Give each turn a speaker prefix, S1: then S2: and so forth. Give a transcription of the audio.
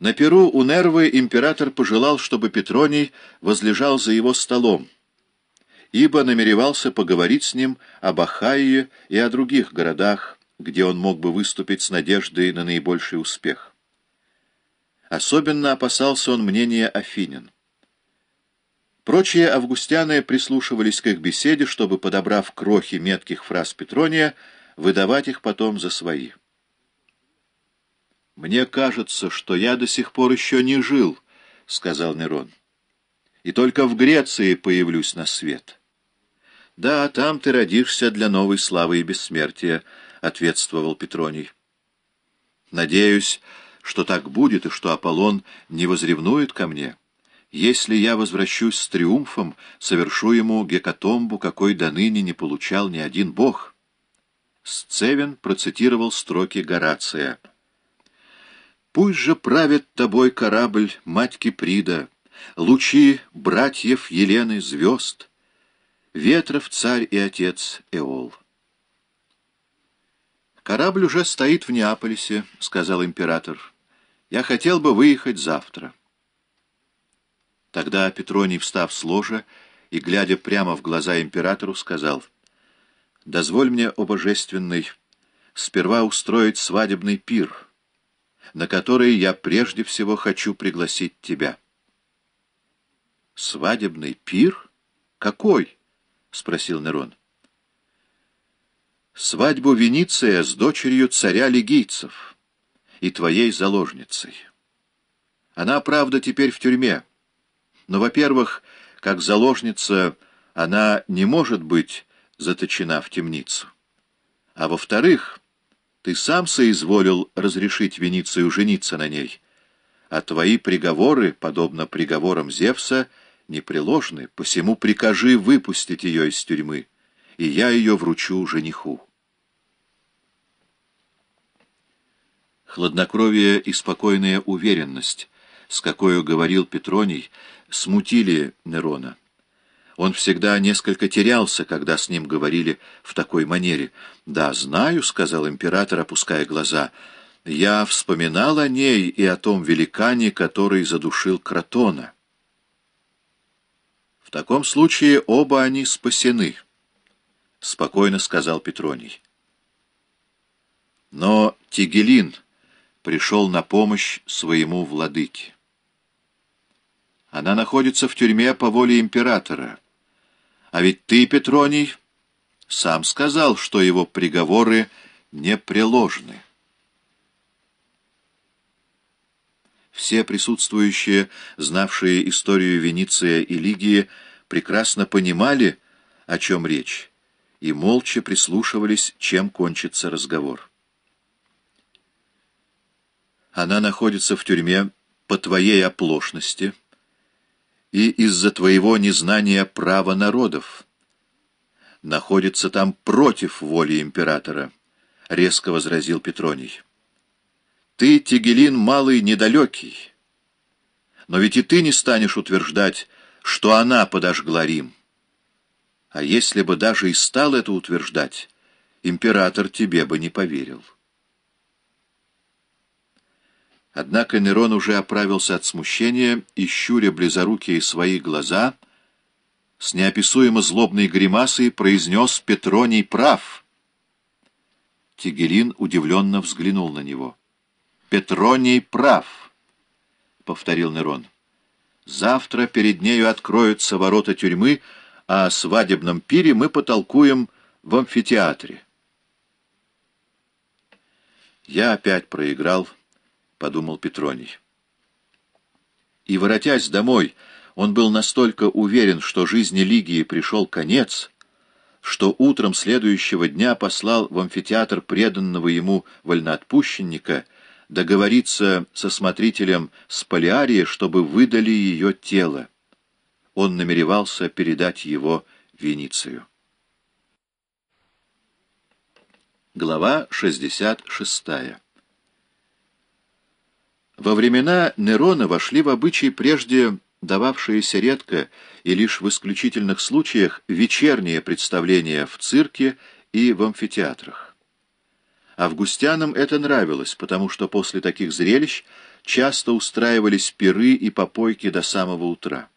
S1: На перу у Нервы император пожелал, чтобы Петроний возлежал за его столом, ибо намеревался поговорить с ним об Ахайе и о других городах, где он мог бы выступить с надеждой на наибольший успех. Особенно опасался он мнения Афинин. Прочие августяне прислушивались к их беседе, чтобы, подобрав крохи метких фраз Петрония, выдавать их потом за свои. «Мне кажется, что я до сих пор еще не жил», — сказал Нерон. «И только в Греции появлюсь на свет». «Да, там ты родишься для новой славы и бессмертия», — ответствовал Петроний. «Надеюсь, что так будет и что Аполлон не возревнует ко мне». Если я возвращусь с триумфом, совершу ему гекатомбу, какой до ныне не получал ни один бог. Сцевин процитировал строки Горация. «Пусть же правит тобой корабль, мать Киприда, лучи братьев Елены звезд, ветров царь и отец Эол». «Корабль уже стоит в Неаполисе», — сказал император. «Я хотел бы выехать завтра». Тогда Петроний, встав с ложа и, глядя прямо в глаза императору, сказал, «Дозволь мне, о божественный, сперва устроить свадебный пир, на который я прежде всего хочу пригласить тебя». «Свадебный пир? Какой?» — спросил Нерон. «Свадьбу Вениция с дочерью царя лигийцев и твоей заложницей. Она, правда, теперь в тюрьме». Но, во-первых, как заложница она не может быть заточена в темницу. А во-вторых, ты сам соизволил разрешить Веницию жениться на ней, а твои приговоры, подобно приговорам Зевса, непреложны, посему прикажи выпустить ее из тюрьмы, и я ее вручу жениху. Хладнокровие и спокойная уверенность, с какой говорил Петроний, смутили Нерона. Он всегда несколько терялся, когда с ним говорили в такой манере. «Да, знаю», — сказал император, опуская глаза, — «я вспоминал о ней и о том великане, который задушил Кротона». «В таком случае оба они спасены», — спокойно сказал Петроний. Но Тигелин пришел на помощь своему владыке. Она находится в тюрьме по воле императора. А ведь ты, Петроний, сам сказал, что его приговоры непреложны. Все присутствующие, знавшие историю Венеция и Лигии, прекрасно понимали, о чем речь, и молча прислушивались, чем кончится разговор. Она находится в тюрьме по твоей оплошности, — и из-за твоего незнания права народов. Находится там против воли императора, — резко возразил Петроний. Ты, Тигелин, малый, недалекий. Но ведь и ты не станешь утверждать, что она подожгла Рим. А если бы даже и стал это утверждать, император тебе бы не поверил. Однако Нерон уже оправился от смущения и, щуря близорукие свои глаза, с неописуемо злобной гримасой произнес «Петроний прав». Тигелин удивленно взглянул на него. «Петроний прав», — повторил Нерон. «Завтра перед нею откроются ворота тюрьмы, а о свадебном пире мы потолкуем в амфитеатре». Я опять проиграл — подумал Петроний. И, воротясь домой, он был настолько уверен, что жизни Лигии пришел конец, что утром следующего дня послал в амфитеатр преданного ему вольноотпущенника договориться со смотрителем Сполиария, чтобы выдали ее тело. Он намеревался передать его Веницию. Глава 66 во времена Нерона вошли в обычай прежде дававшиеся редко и лишь в исключительных случаях вечерние представления в цирке и в амфитеатрах. Августянам это нравилось, потому что после таких зрелищ часто устраивались пиры и попойки до самого утра.